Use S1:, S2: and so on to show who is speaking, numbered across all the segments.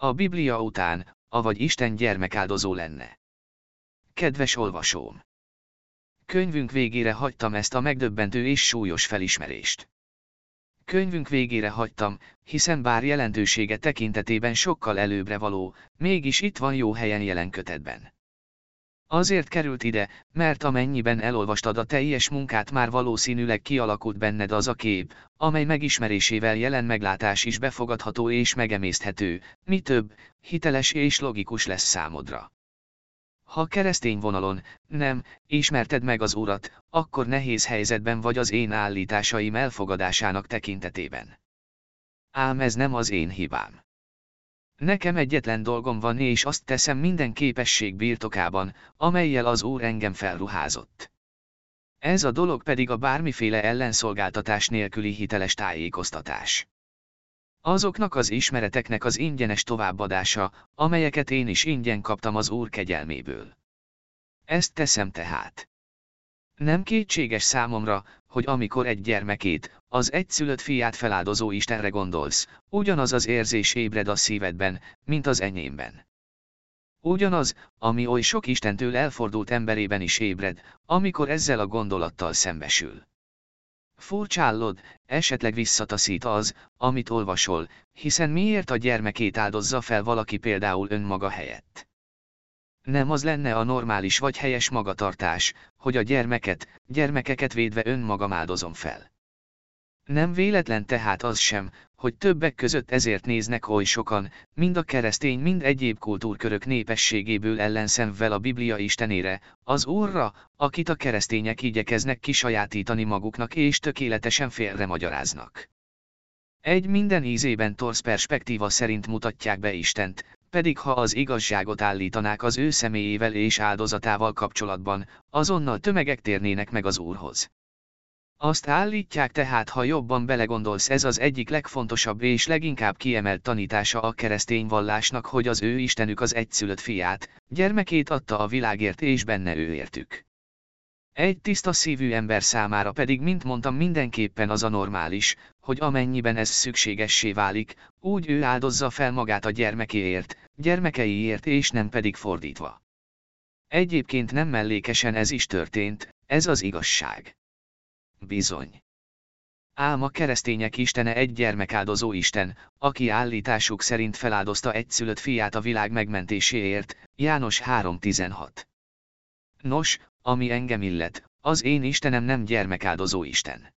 S1: A Biblia után, avagy Isten gyermekáldozó lenne. Kedves olvasóm! Könyvünk végére hagytam ezt a megdöbbentő és súlyos felismerést. Könyvünk végére hagytam, hiszen bár jelentősége tekintetében sokkal előbbre való, mégis itt van jó helyen jelen kötetben. Azért került ide, mert amennyiben elolvastad a teljes munkát már valószínűleg kialakult benned az a kép, amely megismerésével jelen meglátás is befogadható és megemészthető, mi több, hiteles és logikus lesz számodra. Ha keresztény vonalon, nem, ismerted meg az Urat, akkor nehéz helyzetben vagy az én állításaim elfogadásának tekintetében. Ám ez nem az én hibám. Nekem egyetlen dolgom van és azt teszem minden képesség birtokában, amelyel az Úr engem felruházott. Ez a dolog pedig a bármiféle ellenszolgáltatás nélküli hiteles tájékoztatás. Azoknak az ismereteknek az ingyenes továbbadása, amelyeket én is ingyen kaptam az Úr kegyelméből. Ezt teszem tehát. Nem kétséges számomra, hogy amikor egy gyermekét, az egyszülött fiát feláldozó Istenre gondolsz, ugyanaz az érzés ébred a szívedben, mint az enyémben. Ugyanaz, ami oly sok Istentől elfordult emberében is ébred, amikor ezzel a gondolattal szembesül. Furcsállod, esetleg visszataszít az, amit olvasol, hiszen miért a gyermekét áldozza fel valaki például önmaga helyett. Nem az lenne a normális vagy helyes magatartás, hogy a gyermeket, gyermekeket védve önmagam áldozom fel. Nem véletlen tehát az sem, hogy többek között ezért néznek oly sokan, mind a keresztény, mind egyéb kultúrkörök népességéből ellenszenvvel a Biblia Istenére, az Úrra, akit a keresztények igyekeznek kisajátítani maguknak és tökéletesen félre magyaráznak. Egy minden ízében torsz perspektíva szerint mutatják be Istent, pedig ha az igazságot állítanák az ő személyével és áldozatával kapcsolatban, azonnal tömegek térnének meg az Úrhoz. Azt állítják tehát, ha jobban belegondolsz, ez az egyik legfontosabb és leginkább kiemelt tanítása a keresztény vallásnak, hogy az ő Istenük az egyszülött fiát, gyermekét adta a világért és benne ő értük. Egy tiszta szívű ember számára pedig, mint mondtam, mindenképpen az a normális, hogy amennyiben ez szükségessé válik, úgy ő áldozza fel magát a gyermekéért, gyermekeiért és nem pedig fordítva. Egyébként nem mellékesen ez is történt, ez az igazság. Bizony. Ám a keresztények istene egy gyermekáldozó Isten, aki állításuk szerint feláldozta egyszülött fiát a világ megmentéséért, János 3.16. Nos, ami engem illet, az én Istenem nem gyermekáldozó Isten.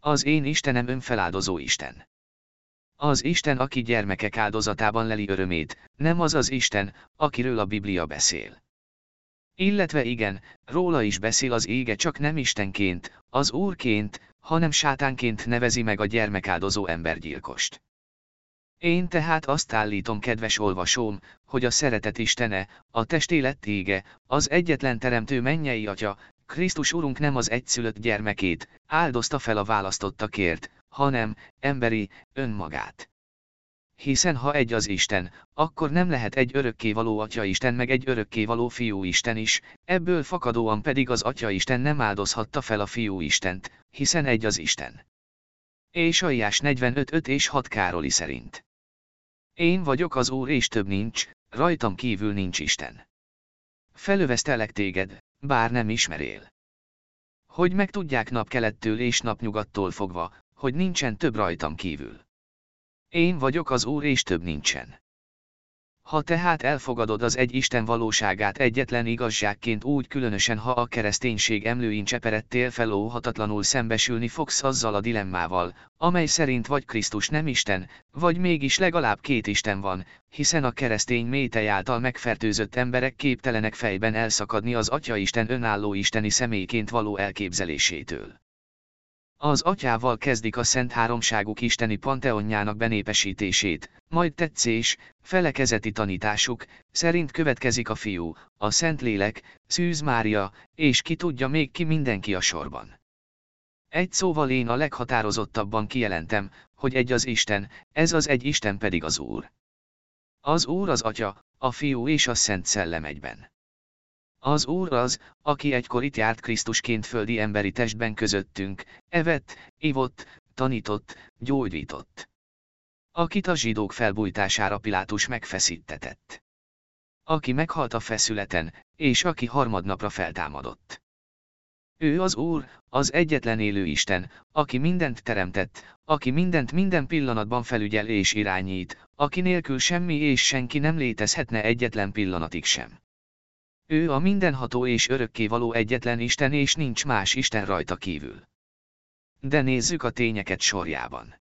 S1: Az én Istenem önfeláldozó Isten. Az Isten, aki gyermekek áldozatában leli örömét, nem az az Isten, akiről a Biblia beszél. Illetve igen, róla is beszél az ége csak nem Istenként, az Úrként, hanem sátánként nevezi meg a gyermekáldozó embergyilkost. Én tehát azt állítom, kedves olvasóm, hogy a szeretet Istene, a testélet ége, az egyetlen teremtő mennyei atya, Krisztus Urunk nem az egyszülött gyermekét, áldozta fel a választottakért, hanem, emberi, önmagát. Hiszen ha egy az Isten, akkor nem lehet egy örökkévaló Atya Isten meg egy örökkévaló Fiú Isten is, ebből fakadóan pedig az Atya Isten nem áldozhatta fel a Fiú Istent, hiszen egy az Isten. És Aiás 45 és 6 Károli szerint. Én vagyok az Úr és több nincs, rajtam kívül nincs Isten. Felövesztelek téged, bár nem ismerél. Hogy megtudják napkelettől és napnyugattól fogva, hogy nincsen több rajtam kívül. Én vagyok az Úr és több nincsen. Ha tehát elfogadod az egy Isten valóságát egyetlen igazságként úgy különösen ha a kereszténység emlőin cseperettél felóhatatlanul szembesülni fogsz azzal a dilemmával, amely szerint vagy Krisztus nem Isten, vagy mégis legalább két Isten van, hiszen a keresztény métej által megfertőzött emberek képtelenek fejben elszakadni az Atya Isten önálló isteni személyként való elképzelésétől. Az atyával kezdik a Szent Háromságuk isteni panteonjának benépesítését, majd tetszés, felekezeti tanításuk, szerint következik a fiú, a Szentlélek, Szűz Mária, és ki tudja még ki mindenki a sorban. Egy szóval én a leghatározottabban kijelentem, hogy egy az Isten, ez az egy Isten pedig az Úr. Az Úr az Atya, a Fiú és a Szent Szellem egyben. Az Úr az, aki egykor itt járt Krisztusként földi emberi testben közöttünk, evett, ivott, tanított, gyógyított. Akit a zsidók felbújtására Pilátus megfeszítetett. Aki meghalt a feszületen, és aki harmadnapra feltámadott. Ő az Úr, az egyetlen élő Isten, aki mindent teremtett, aki mindent minden pillanatban felügyel és irányít, aki nélkül semmi és senki nem létezhetne egyetlen pillanatig sem. Ő a mindenható és örökkévaló egyetlen Isten és nincs más Isten rajta kívül. De nézzük a tényeket sorjában.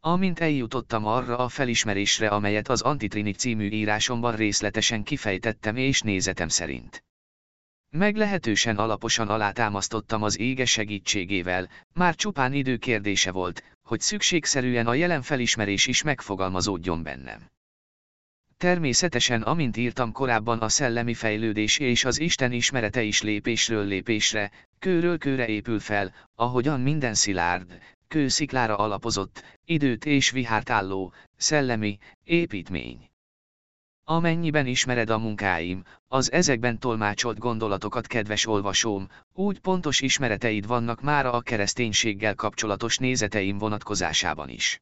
S1: Amint eljutottam arra a felismerésre amelyet az Antitrinit című írásomban részletesen kifejtettem és nézetem szerint. Meglehetősen alaposan alátámasztottam az ége segítségével, már csupán idő kérdése volt, hogy szükségszerűen a jelen felismerés is megfogalmazódjon bennem. Természetesen amint írtam korábban a szellemi fejlődés és az Isten ismerete is lépésről lépésre, kőről kőre épül fel, ahogyan minden szilárd, kősziklára alapozott, időt és vihárt álló, szellemi, építmény. Amennyiben ismered a munkáim, az ezekben tolmácsolt gondolatokat kedves olvasóm, úgy pontos ismereteid vannak már a kereszténységgel kapcsolatos nézeteim vonatkozásában is.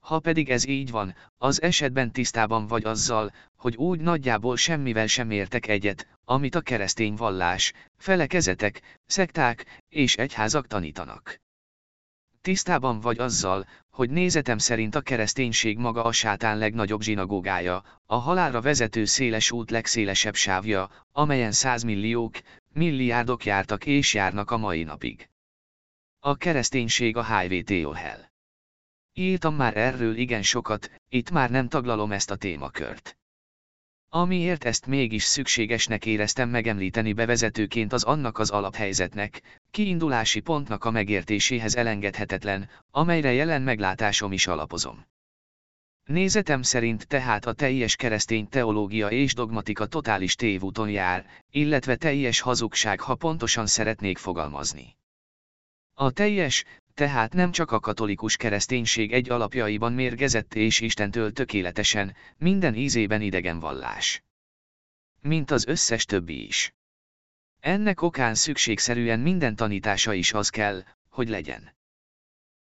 S1: Ha pedig ez így van, az esetben tisztában vagy azzal, hogy úgy nagyjából semmivel sem értek egyet, amit a keresztény vallás, felekezetek, szekták és egyházak tanítanak. Tisztában vagy azzal, hogy nézetem szerint a kereszténység maga a sátán legnagyobb zsinagógája, a halálra vezető széles út legszélesebb sávja, amelyen százmilliók, milliárdok jártak és járnak a mai napig. A kereszténység a HVTO hell. Írtam már erről igen sokat, itt már nem taglalom ezt a témakört. Amiért ezt mégis szükségesnek éreztem megemlíteni bevezetőként az annak az alaphelyzetnek, kiindulási pontnak a megértéséhez elengedhetetlen, amelyre jelen meglátásom is alapozom. Nézetem szerint tehát a teljes keresztény teológia és dogmatika totális tévúton jár, illetve teljes hazugság ha pontosan szeretnék fogalmazni. A teljes, tehát nem csak a katolikus kereszténység egy alapjaiban mérgezett és Istentől tökéletesen, minden ízében idegen vallás. Mint az összes többi is. Ennek okán szükségszerűen minden tanítása is az kell, hogy legyen.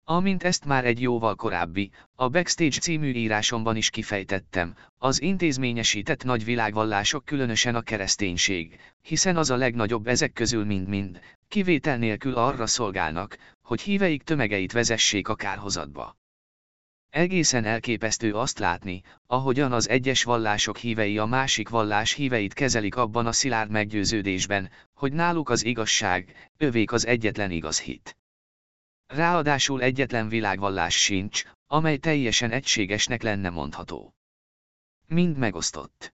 S1: Amint ezt már egy jóval korábbi, a Backstage című írásomban is kifejtettem, az intézményesített nagy világvallások különösen a kereszténység, hiszen az a legnagyobb ezek közül mind-mind, kivétel nélkül arra szolgálnak, hogy híveik tömegeit vezessék a kárhozatba. Egészen elképesztő azt látni, ahogyan az egyes vallások hívei a másik vallás híveit kezelik abban a szilárd meggyőződésben, hogy náluk az igazság, övék az egyetlen igaz hit. Ráadásul egyetlen világvallás sincs, amely teljesen egységesnek lenne mondható. Mind megosztott.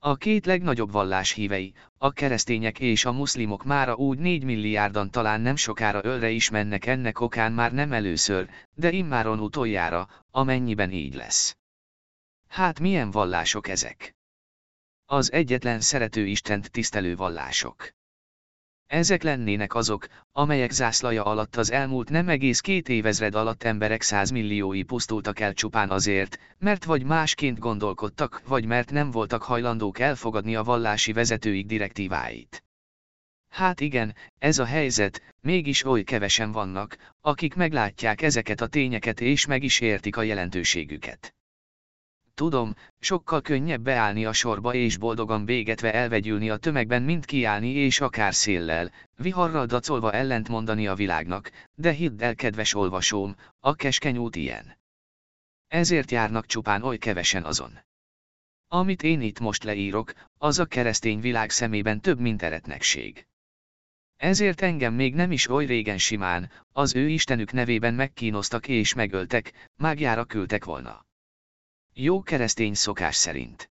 S1: A két legnagyobb vallás hívei, a keresztények és a muszlimok mára úgy 4 milliárdan talán nem sokára ölre is mennek ennek okán már nem először, de immáron utoljára, amennyiben így lesz. Hát milyen vallások ezek? Az egyetlen szerető Istent tisztelő vallások. Ezek lennének azok, amelyek zászlaja alatt az elmúlt nem egész két évezred alatt emberek százmilliói pusztultak el csupán azért, mert vagy másként gondolkodtak, vagy mert nem voltak hajlandók elfogadni a vallási vezetőik direktíváit. Hát igen, ez a helyzet, mégis oly kevesen vannak, akik meglátják ezeket a tényeket és meg is értik a jelentőségüket. Tudom, sokkal könnyebb beállni a sorba és boldogan bégetve elvegyülni a tömegben, mint kiállni és akár széllel, viharral dacolva ellent mondani a világnak, de hidd el kedves olvasóm, a keskeny út ilyen. Ezért járnak csupán oly kevesen azon. Amit én itt most leírok, az a keresztény világ szemében több mint eretnekség. Ezért engem még nem is oly régen simán, az ő Istenük nevében megkínoztak és megöltek, mágjára küldtek volna. Jó keresztény szokás szerint.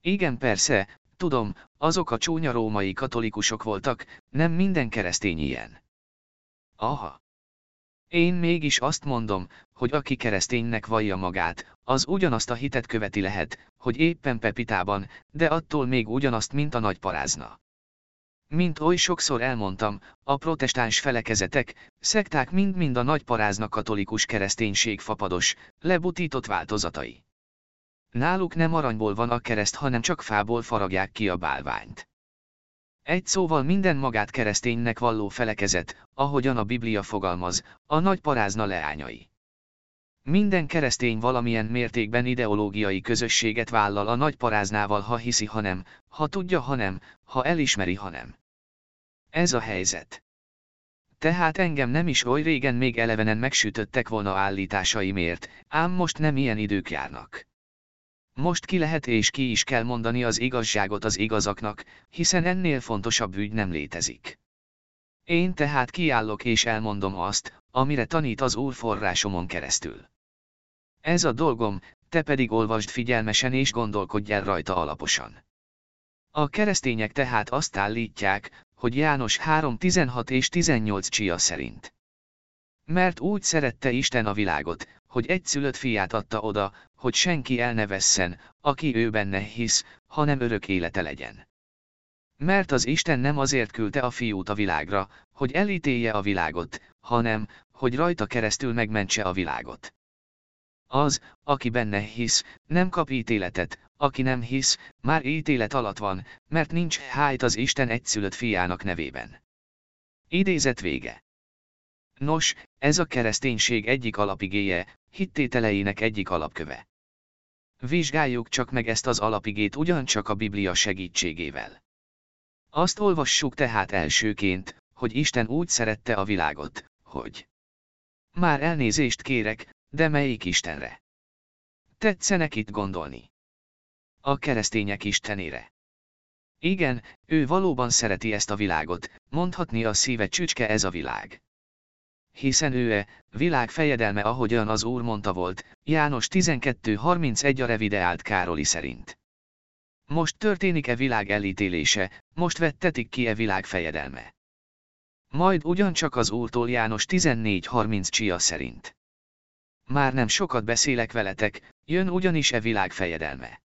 S1: Igen persze, tudom, azok a csúnya római katolikusok voltak, nem minden keresztény ilyen. Aha. Én mégis azt mondom, hogy aki kereszténynek vallja magát, az ugyanazt a hitet követi lehet, hogy éppen Pepitában, de attól még ugyanazt, mint a nagy parázna. Mint oly sokszor elmondtam, a protestáns felekezetek, szekták mind-mind a nagy parázna katolikus kereszténység fapados, lebutított változatai. Náluk nem aranyból van a kereszt, hanem csak fából faragják ki a bálványt. Egy szóval minden magát kereszténynek valló felekezet, ahogyan a Biblia fogalmaz, a nagy parázna leányai. Minden keresztény valamilyen mértékben ideológiai közösséget vállal a nagy paráznával, ha hiszi, ha nem, ha tudja, ha nem, ha elismeri, ha nem. Ez a helyzet. Tehát engem nem is oly régen még elevenen megsütöttek volna állításaimért, ám most nem ilyen idők járnak. Most ki lehet és ki is kell mondani az igazságot az igazaknak, hiszen ennél fontosabb ügy nem létezik. Én tehát kiállok és elmondom azt, amire tanít az Úr forrásomon keresztül. Ez a dolgom, te pedig olvasd figyelmesen és gondolkodj el rajta alaposan. A keresztények tehát azt állítják, hogy János 3.16 és 18 csia szerint. Mert úgy szerette Isten a világot, hogy egy szülött fiát adta oda, hogy senki el ne vesszen, aki ő benne hisz, hanem örök élete legyen. Mert az Isten nem azért küldte a fiút a világra, hogy elítélje a világot, hanem, hogy rajta keresztül megmentse a világot. Az, aki benne hisz, nem kap ítéletet, aki nem hisz, már ítélet alatt van, mert nincs hájt az Isten egyszülött fiának nevében. Idézet vége. Nos, ez a kereszténység egyik alapigéje, hittételeinek egyik alapköve. Vizsgáljuk csak meg ezt az alapigét ugyancsak a Biblia segítségével. Azt olvassuk tehát elsőként, hogy Isten úgy szerette a világot, hogy már elnézést kérek, de melyik Istenre? Tetszenek itt gondolni. A keresztények Istenére. Igen, ő valóban szereti ezt a világot, mondhatni a szíve csücske ez a világ. Hiszen ő-e, világ fejedelme ahogyan az Úr mondta volt, János 12.31 a revideált Károli szerint. Most történik-e világ elítélése, most vettetik ki-e világ fejedelme. Majd ugyancsak az Úrtól János 14.30 csia szerint. Már nem sokat beszélek veletek, jön ugyanis e világ fejedelme.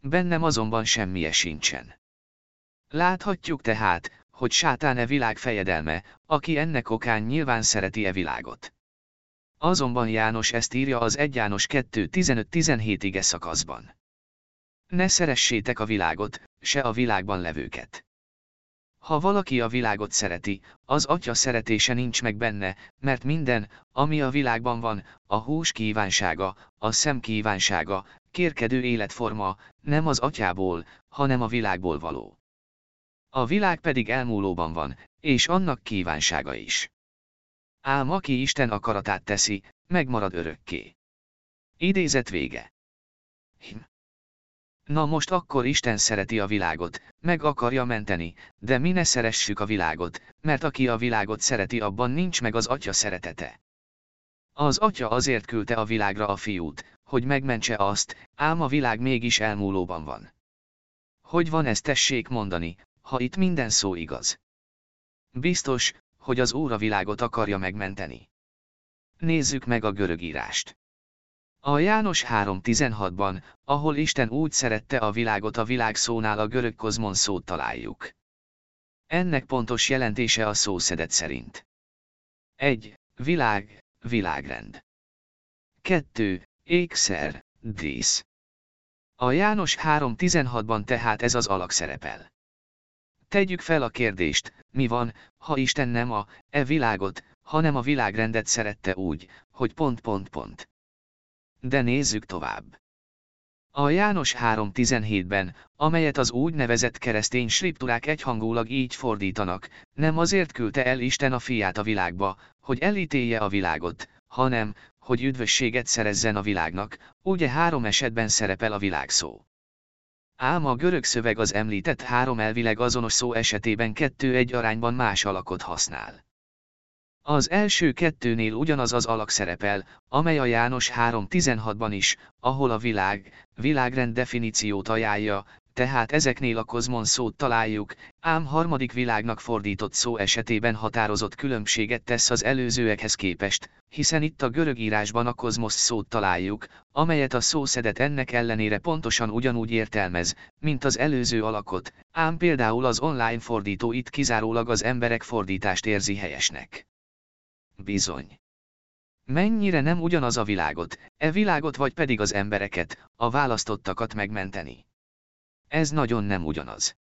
S1: Bennem azonban semmije sincsen. Láthatjuk tehát, hogy sátán e világ fejedelme, aki ennek okán nyilván szereti e világot. Azonban János ezt írja az 1 János 2.15-17 ige szakaszban. Ne szeressétek a világot, se a világban levőket. Ha valaki a világot szereti, az atya szeretése nincs meg benne, mert minden, ami a világban van, a hús kívánsága, a szem kívánsága, kérkedő életforma, nem az atyából, hanem a világból való. A világ pedig elmúlóban van, és annak kívánsága is. Ám aki Isten akaratát teszi, megmarad örökké. Idézet vége. Hm. Na most akkor Isten szereti a világot, meg akarja menteni, de mi ne szeressük a világot, mert aki a világot szereti abban nincs meg az atya szeretete. Az atya azért küldte a világra a fiút, hogy megmentse azt, ám a világ mégis elmúlóban van. Hogy van ez tessék mondani, ha itt minden szó igaz? Biztos, hogy az Úr a világot akarja megmenteni. Nézzük meg a görög írást. A János 3.16-ban, ahol Isten úgy szerette a világot a világ szónál a görög kozmon szót találjuk. Ennek pontos jelentése a szószedet szerint. 1. Világ, világrend. 2. Ékszer, dísz. A János 3.16-ban tehát ez az alak szerepel. Tegyük fel a kérdést, mi van, ha Isten nem a, e világot, hanem a világrendet szerette úgy, hogy pont pont pont. De nézzük tovább. A János 3.17-ben, amelyet az úgynevezett keresztény skripturák egyhangulag így fordítanak, nem azért küldte el Isten a fiát a világba, hogy elítélje a világot, hanem, hogy üdvösséget szerezzen a világnak, ugye három esetben szerepel a világ szó. Ám a görög szöveg az említett három elvileg azonos szó esetében kettő-egy arányban más alakot használ. Az első kettőnél ugyanaz az alak szerepel, amely a János 3.16-ban is, ahol a világ, világrend definíciót ajánlja, tehát ezeknél a kozmon szót találjuk, ám harmadik világnak fordított szó esetében határozott különbséget tesz az előzőekhez képest, hiszen itt a görög írásban a kozmosz szót találjuk, amelyet a szószedet ennek ellenére pontosan ugyanúgy értelmez, mint az előző alakot, ám például az online fordító itt kizárólag az emberek fordítást érzi helyesnek. Bizony. Mennyire nem ugyanaz a világot, e világot vagy pedig az embereket, a választottakat megmenteni. Ez nagyon nem ugyanaz.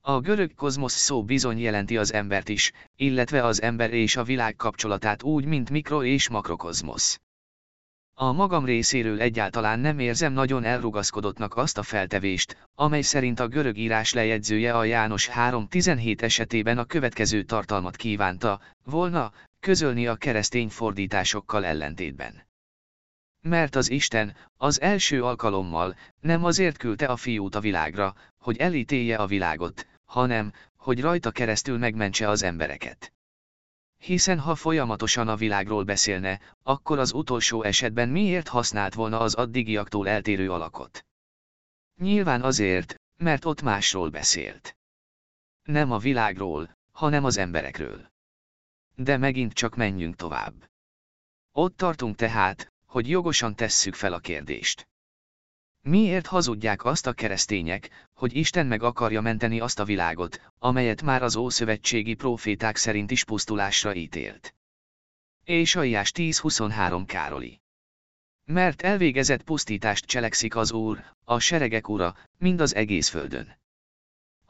S1: A görög kozmosz szó bizony jelenti az embert is, illetve az ember és a világ kapcsolatát úgy, mint mikro és makrokozmosz. A magam részéről egyáltalán nem érzem nagyon elrugaszkodottnak azt a feltevést, amely szerint a görög írás lejegyzője a János 3.17 esetében a következő tartalmat kívánta, volna, közölni a keresztény fordításokkal ellentétben. Mert az Isten, az első alkalommal, nem azért küldte a fiút a világra, hogy elítélje a világot, hanem, hogy rajta keresztül megmentse az embereket. Hiszen ha folyamatosan a világról beszélne, akkor az utolsó esetben miért használt volna az addigiaktól eltérő alakot? Nyilván azért, mert ott másról beszélt. Nem a világról, hanem az emberekről. De megint csak menjünk tovább. Ott tartunk tehát, hogy jogosan tesszük fel a kérdést. Miért hazudják azt a keresztények, hogy Isten meg akarja menteni azt a világot, amelyet már az ószövetségi proféták szerint is pusztulásra ítélt? Ésaiás 10.23 Károli. Mert elvégezett pusztítást cselekszik az Úr, a seregek ura, mind az egész földön.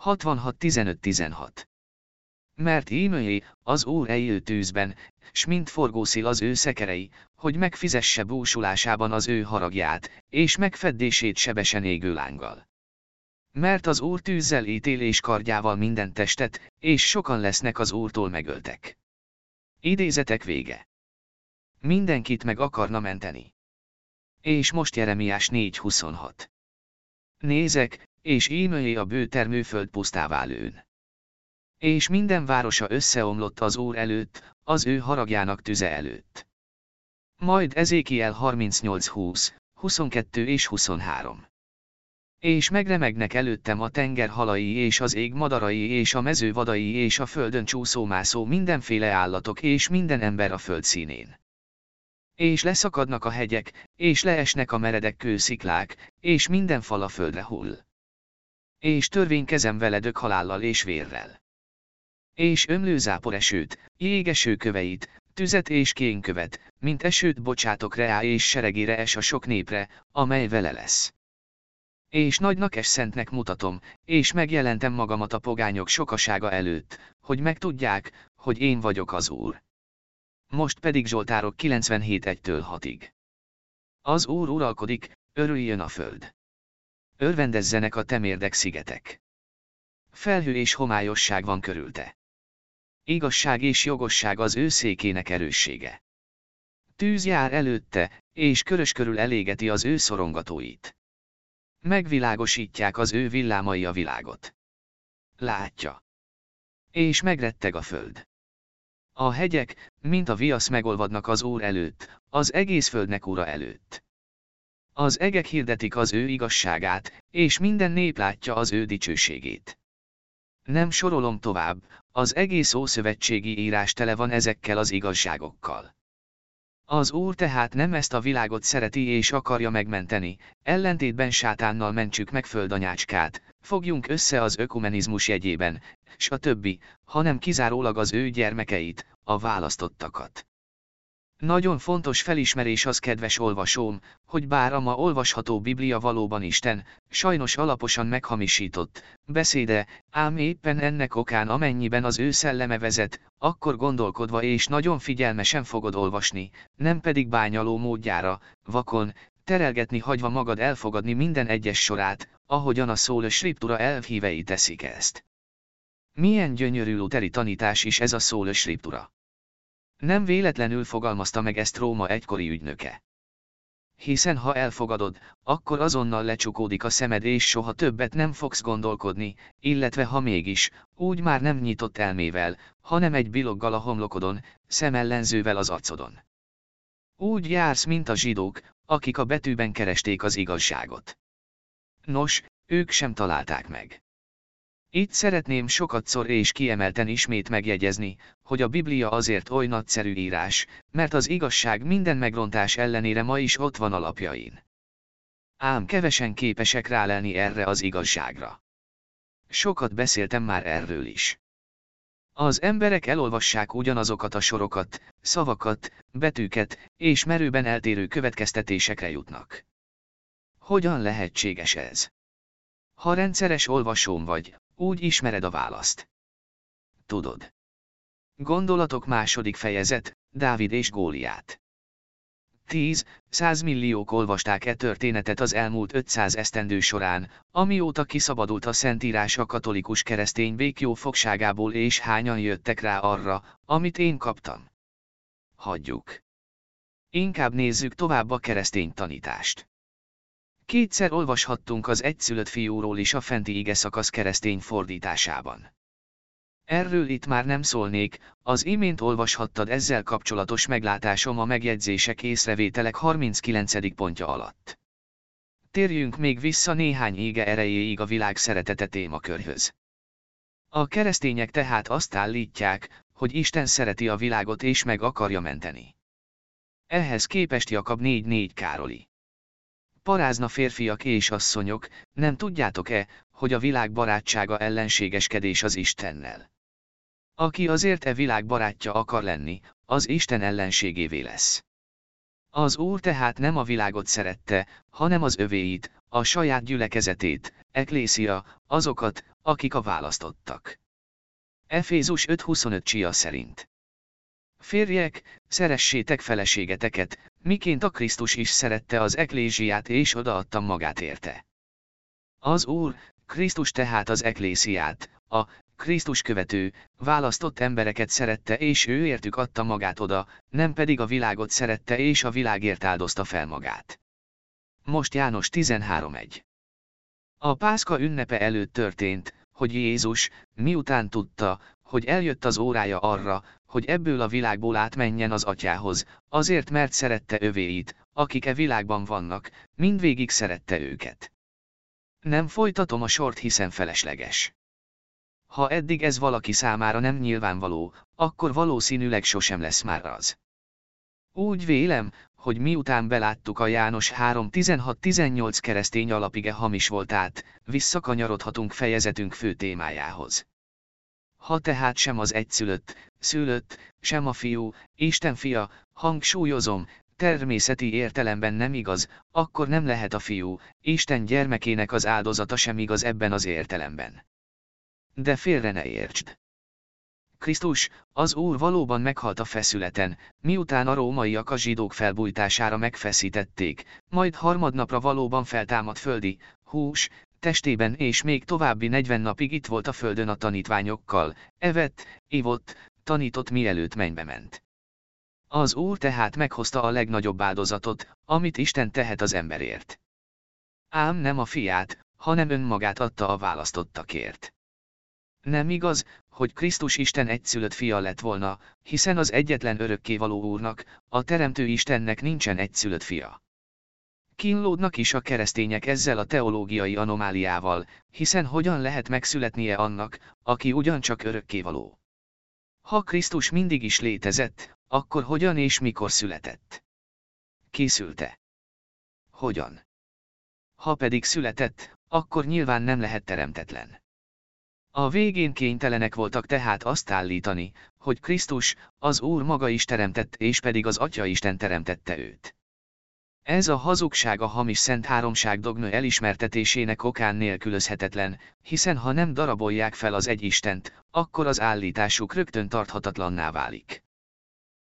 S1: 66.15.16 Mert ímőjé, az Úr eljő tűzben, s mint forgószél az ő szekerei, hogy megfizesse búsulásában az ő haragját, és megfeddését sebesen égő lánggal. Mert az Úr tűzzel ítélés kardjával minden testet, és sokan lesznek az Úrtól megöltek. Idézetek vége. Mindenkit meg akarna menteni. És most Jeremiás 4.26. Nézek, és ímőjé a bő termőföld pusztává lőn. És minden városa összeomlott az Úr előtt, az ő haragjának tüze előtt. Majd Ezékiel 38-20, 22 és 23. És megremegnek előttem a tenger halai és az ég madarai és a mező vadai és a földön csúszómászó mindenféle állatok és minden ember a föld színén. És leszakadnak a hegyek, és leesnek a meredek kősziklák, és minden fal a földre hull. És törvénykezem veledök halállal és vérrel. És ömlő zápor esőt, jégeső köveit, tüzet és kénkövet, mint esőt bocsátok reá és seregére es a sok népre, amely vele lesz. És nagynak es szentnek mutatom, és megjelentem magamat a pogányok sokasága előtt, hogy megtudják, hogy én vagyok az Úr. Most pedig Zsoltárok 97 1-től 6-ig. Az Úr uralkodik, örüljön a föld. Örvendezzenek a temérdek szigetek. Felhő és homályosság van körülte. Igazság és jogosság az ő székének erőssége. Tűz jár előtte, és körös körül elégeti az ő szorongatóit. Megvilágosítják az ő villámai a világot. Látja. És megretteg a föld. A hegyek, mint a viasz megolvadnak az Úr előtt, az egész földnek ura előtt. Az egek hirdetik az ő igazságát, és minden nép látja az ő dicsőségét. Nem sorolom tovább, az egész ószövetségi írás tele van ezekkel az igazságokkal. Az Úr tehát nem ezt a világot szereti és akarja megmenteni, ellentétben sátánnal mentsük meg földanyácskát, fogjunk össze az ökumenizmus jegyében, stb., hanem kizárólag az ő gyermekeit, a választottakat. Nagyon fontos felismerés az kedves olvasóm, hogy bár a ma olvasható Biblia valóban Isten, sajnos alaposan meghamisított, beszéde, ám éppen ennek okán amennyiben az ő szelleme vezet, akkor gondolkodva és nagyon figyelmesen fogod olvasni, nem pedig bányaló módjára, vakon, terelgetni hagyva magad elfogadni minden egyes sorát, ahogyan a szól a skriptura elvhívei teszik ezt. Milyen gyönyörű luteri tanítás is ez a szól a skriptura. Nem véletlenül fogalmazta meg ezt Róma egykori ügynöke. Hiszen ha elfogadod, akkor azonnal lecsukódik a szemed és soha többet nem fogsz gondolkodni, illetve ha mégis, úgy már nem nyitott elmével, hanem egy biloggal a homlokodon, szemellenzővel az arcodon. Úgy jársz, mint a zsidók, akik a betűben keresték az igazságot. Nos, ők sem találták meg. Itt szeretném sokatszor és kiemelten ismét megjegyezni, hogy a Biblia azért oly nagyszerű írás, mert az igazság minden megrontás ellenére ma is ott van alapjain. Ám kevesen képesek rálelni erre az igazságra. Sokat beszéltem már erről is. Az emberek elolvassák ugyanazokat a sorokat, szavakat, betűket, és merőben eltérő következtetésekre jutnak. Hogyan lehetséges ez? Ha rendszeres olvasóm vagy, úgy ismered a választ. Tudod. Gondolatok második fejezet, Dávid és Góliát. 10, 100 milliók olvasták e történetet az elmúlt 500 esztendő során, amióta kiszabadult a Szentírás a katolikus keresztény békjó fogságából és hányan jöttek rá arra, amit én kaptam. Hagyjuk. Inkább nézzük tovább a keresztény tanítást. Kétszer olvashattunk az egyszülött fiúról is a fenti ige szakasz keresztény fordításában. Erről itt már nem szólnék, az imént olvashattad ezzel kapcsolatos meglátásom a megjegyzések észrevételek 39. pontja alatt. Térjünk még vissza néhány ége erejéig a világ szeretete témakörhöz. A keresztények tehát azt állítják, hogy Isten szereti a világot és meg akarja menteni. Ehhez képest Jakab 4.4 Károli. Parázna férfiak és asszonyok, nem tudjátok-e, hogy a világ barátsága ellenségeskedés az Istennel? Aki azért e világ barátja akar lenni, az Isten ellenségévé lesz. Az Úr tehát nem a világot szerette, hanem az övéit, a saját gyülekezetét, eklészia, azokat, akik a választottak. Efézus 5.25 csia szerint. Férjek, szeressétek feleségeteket, miként a Krisztus is szerette az eklésiát és odaadta magát érte. Az Úr, Krisztus tehát az eklésziát, a Krisztus követő, választott embereket szerette és ő értük adta magát oda, nem pedig a világot szerette és a világért áldozta fel magát. Most János 13.1 A Pászka ünnepe előtt történt, hogy Jézus, miután tudta, hogy eljött az órája arra, hogy ebből a világból átmenjen az atyához, azért mert szerette övéit, akik e világban vannak, mindvégig szerette őket. Nem folytatom a sort hiszen felesleges. Ha eddig ez valaki számára nem nyilvánvaló, akkor valószínűleg sosem lesz már az. Úgy vélem, hogy miután beláttuk a János 3.16-18 keresztény alapige hamis voltát, visszakanyarodhatunk fejezetünk fő témájához. Ha tehát sem az egyszülött, szülött, sem a fiú, Isten fia, hangsúlyozom, természeti értelemben nem igaz, akkor nem lehet a fiú, Isten gyermekének az áldozata sem igaz ebben az értelemben. De félre ne értsd. Krisztus, az Úr valóban meghalt a feszületen, miután a rómaiak a zsidók felbújtására megfeszítették, majd harmadnapra valóban feltámad földi, hús, testében és még további 40 napig itt volt a földön a tanítványokkal, evett, ivott, tanított mielőtt mennybe ment. Az Úr tehát meghozta a legnagyobb áldozatot, amit Isten tehet az emberért. Ám nem a fiát, hanem önmagát adta a választottakért. Nem igaz, hogy Krisztus Isten egyszülött fia lett volna, hiszen az egyetlen örökkévaló úrnak, a Teremtő Istennek nincsen egyszülött fia. Kínlódnak is a keresztények ezzel a teológiai anomáliával, hiszen hogyan lehet megszületnie annak, aki ugyancsak örökkévaló. Ha Krisztus mindig is létezett, akkor hogyan és mikor született? Készülte. Hogyan? Ha pedig született, akkor nyilván nem lehet teremtetlen. A végén kénytelenek voltak tehát azt állítani, hogy Krisztus, az Úr maga is teremtett és pedig az Atya Isten teremtette őt. Ez a hazugság a hamis szent háromság dogma elismertetésének okán nélkülözhetetlen, hiszen ha nem darabolják fel az egy Istent, akkor az állításuk rögtön tarthatatlanná válik.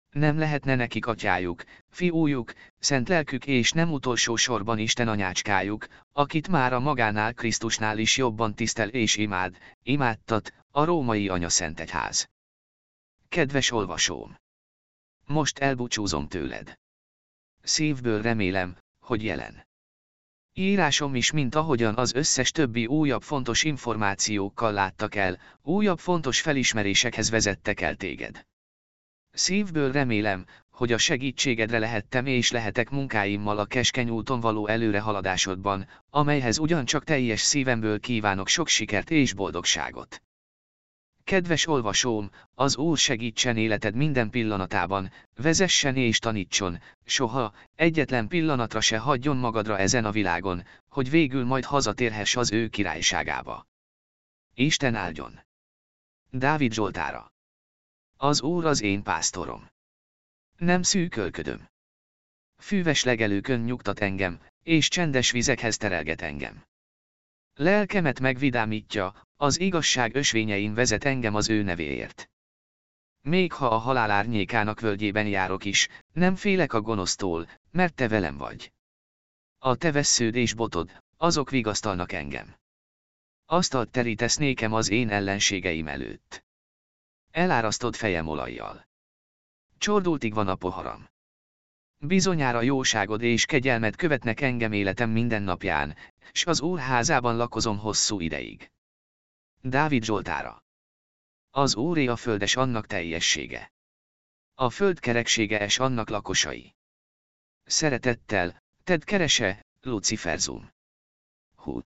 S1: Nem lehetne nekik atyájuk, fiújuk, szent lelkük és nem utolsó sorban Isten anyácskájuk, akit már a magánál Krisztusnál is jobban tisztel és imád, imádtat, a római anya szent egyház. Kedves olvasóm! Most elbúcsúzom tőled. Szívből remélem, hogy jelen. Írásom is mint ahogyan az összes többi újabb fontos információkkal láttak el, újabb fontos felismerésekhez vezettek el téged. Szívből remélem, hogy a segítségedre lehettem és lehetek munkáimmal a keskeny úton való előrehaladásodban, amelyhez ugyancsak teljes szívemből kívánok sok sikert és boldogságot. Kedves olvasóm, az Úr segítsen életed minden pillanatában, vezessen és tanítson, soha, egyetlen pillanatra se hagyjon magadra ezen a világon, hogy végül majd hazatérhess az ő királyságába. Isten áldjon! Dávid Zsoltára az Úr az én pásztorom. Nem szűkölködöm. Fűves legelőkön nyugtat engem, és csendes vizekhez terelget engem. Lelkemet megvidámítja, az igazság ösvényein vezet engem az ő nevéért. még ha a halál árnyékának völgyében járok is, nem félek a gonosztól, mert te velem vagy. A te vesződ és botod, azok vigasztalnak engem. Asztalt terítesz nékem az én ellenségeim előtt. Elárasztod fejem olajjal. Csordultig van a poharam. Bizonyára jóságod és kegyelmed követnek engem életem minden napján, s az Úr házában lakozom hosszú ideig. Dávid Zsoltára Az Úré a földes annak teljessége. A föld kereksége es annak lakosai. Szeretettel, Ted kerese, Luciferzum. Hú.